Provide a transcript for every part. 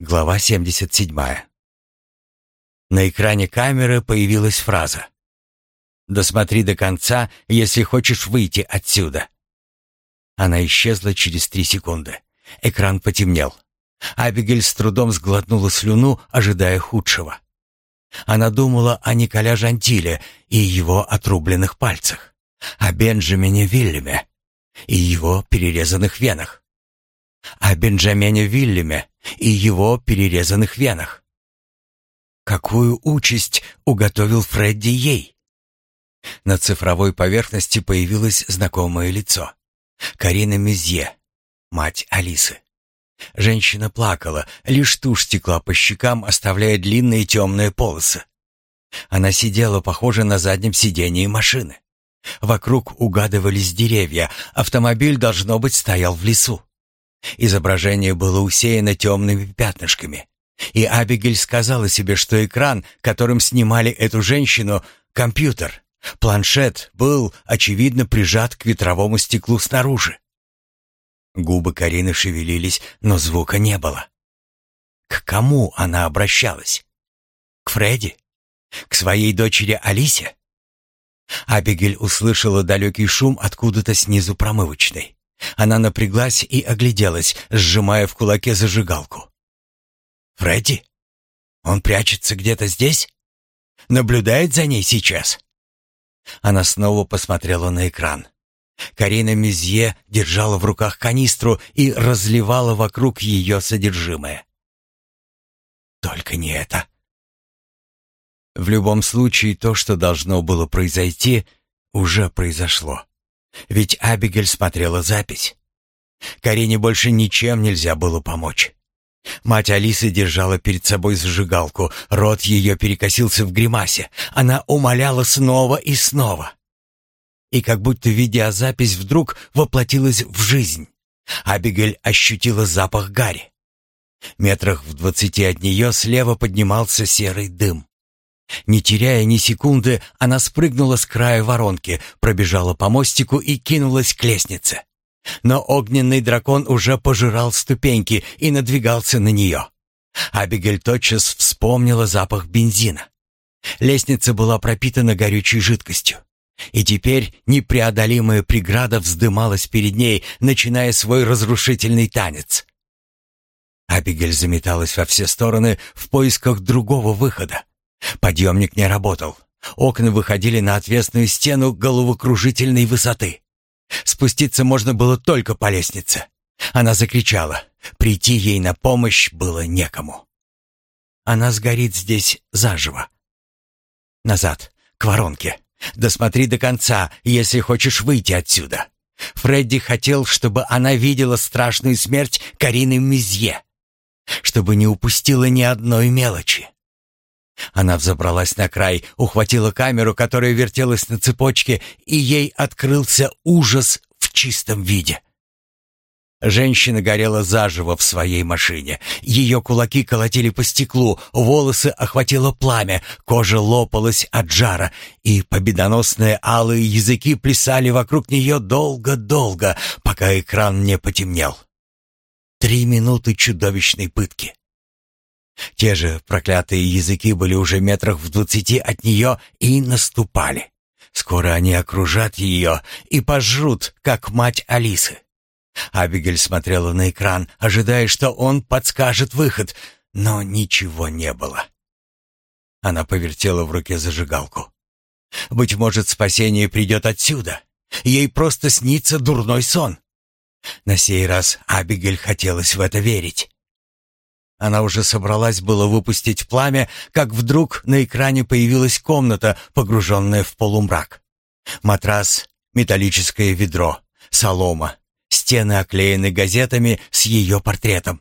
Глава 77. На экране камеры появилась фраза. «Досмотри до конца, если хочешь выйти отсюда». Она исчезла через три секунды. Экран потемнел. Абигель с трудом сглотнула слюну, ожидая худшего. Она думала о Николя Жантиле и его отрубленных пальцах, о Бенджамине Вильяме и его перерезанных венах о Бенджамине Вильяме и его перерезанных венах. Какую участь уготовил Фредди ей? На цифровой поверхности появилось знакомое лицо. Карина Мезье, мать Алисы. Женщина плакала, лишь тушь стекла по щекам, оставляя длинные темные полосы. Она сидела, похоже, на заднем сидении машины. Вокруг угадывались деревья, автомобиль, должно быть, стоял в лесу. Изображение было усеяно темными пятнышками. И Абигель сказала себе, что экран, которым снимали эту женщину, компьютер, планшет, был, очевидно, прижат к ветровому стеклу снаружи. Губы Карины шевелились, но звука не было. К кому она обращалась? К Фредди? К своей дочери Алисе? Абигель услышала далекий шум откуда-то снизу промывочной. Она напряглась и огляделась, сжимая в кулаке зажигалку. «Фредди? Он прячется где-то здесь? Наблюдает за ней сейчас?» Она снова посмотрела на экран. Карина Мезье держала в руках канистру и разливала вокруг ее содержимое. «Только не это!» В любом случае, то, что должно было произойти, уже произошло. Ведь Абигель смотрела запись. Карине больше ничем нельзя было помочь. Мать Алисы держала перед собой зажигалку, рот ее перекосился в гримасе. Она умоляла снова и снова. И как будто видеозапись вдруг воплотилась в жизнь. Абигель ощутила запах гари. Метрах в двадцати от нее слева поднимался серый дым. Не теряя ни секунды, она спрыгнула с края воронки, пробежала по мостику и кинулась к лестнице. Но огненный дракон уже пожирал ступеньки и надвигался на нее. Абигель тотчас вспомнила запах бензина. Лестница была пропитана горючей жидкостью. И теперь непреодолимая преграда вздымалась перед ней, начиная свой разрушительный танец. Абигель заметалась во все стороны в поисках другого выхода. Подъемник не работал. Окна выходили на отвесную стену головокружительной высоты. Спуститься можно было только по лестнице. Она закричала. Прийти ей на помощь было некому. Она сгорит здесь заживо. Назад, к воронке. Досмотри до конца, если хочешь выйти отсюда. Фредди хотел, чтобы она видела страшную смерть Карины Мизье. Чтобы не упустила ни одной мелочи. Она взобралась на край, ухватила камеру, которая вертелась на цепочке, и ей открылся ужас в чистом виде. Женщина горела заживо в своей машине. Ее кулаки колотили по стеклу, волосы охватило пламя, кожа лопалась от жара, и победоносные алые языки плясали вокруг нее долго-долго, пока экран не потемнел. Три минуты чудовищной пытки. Те же проклятые языки были уже метрах в двадцати от нее и наступали. Скоро они окружат ее и пожрут, как мать Алисы. Абигель смотрела на экран, ожидая, что он подскажет выход, но ничего не было. Она повертела в руке зажигалку. Быть может, спасение придет отсюда. Ей просто снится дурной сон. На сей раз Абигель хотелось в это верить. Она уже собралась было выпустить пламя, как вдруг на экране появилась комната, погруженная в полумрак. Матрас, металлическое ведро, солома, стены оклеены газетами с ее портретом.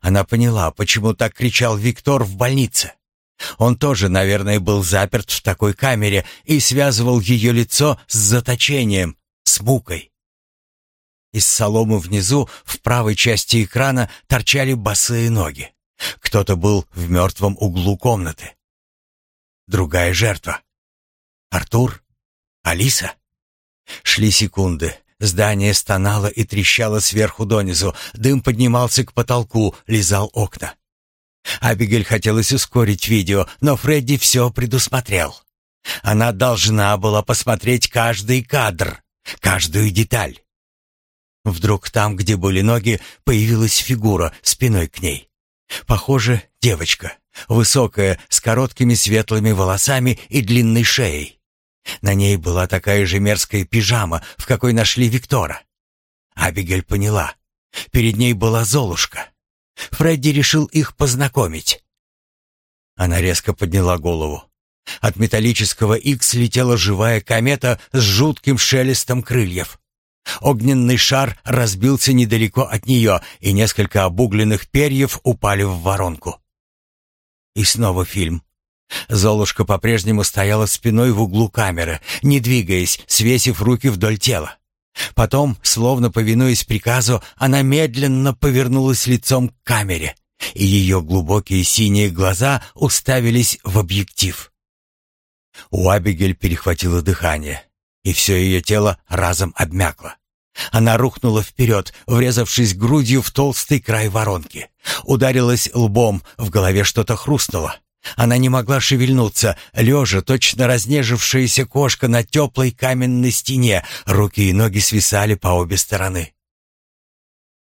Она поняла, почему так кричал Виктор в больнице. Он тоже, наверное, был заперт в такой камере и связывал ее лицо с заточением, с мукой. Из соломы внизу, в правой части экрана, торчали босые ноги. Кто-то был в мертвом углу комнаты. Другая жертва. Артур? Алиса? Шли секунды. Здание стонало и трещало сверху донизу, дым поднимался к потолку, лизал окна. Абигель хотелось ускорить видео, но Фредди все предусмотрел. Она должна была посмотреть каждый кадр, каждую деталь. Вдруг там, где были ноги, появилась фигура спиной к ней. Похоже, девочка, высокая, с короткими светлыми волосами и длинной шеей. На ней была такая же мерзкая пижама, в какой нашли Виктора. Абигель поняла. Перед ней была Золушка. Фредди решил их познакомить. Она резко подняла голову. От металлического Икс летела живая комета с жутким шелестом крыльев. Огненный шар разбился недалеко от нее, и несколько обугленных перьев упали в воронку. И снова фильм. Золушка по-прежнему стояла спиной в углу камеры, не двигаясь, свесив руки вдоль тела. Потом, словно повинуясь приказу, она медленно повернулась лицом к камере, и ее глубокие синие глаза уставились в объектив. У Абигель перехватило дыхание, и все ее тело разом обмякло. Она рухнула вперед, врезавшись грудью в толстый край воронки. Ударилась лбом, в голове что-то хрустнуло. Она не могла шевельнуться, лежа, точно разнежившаяся кошка на теплой каменной стене, руки и ноги свисали по обе стороны.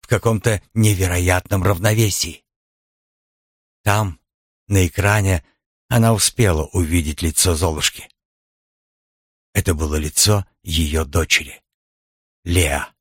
В каком-то невероятном равновесии. Там, на экране, она успела увидеть лицо Золушки. Это было лицо ее дочери, Леа.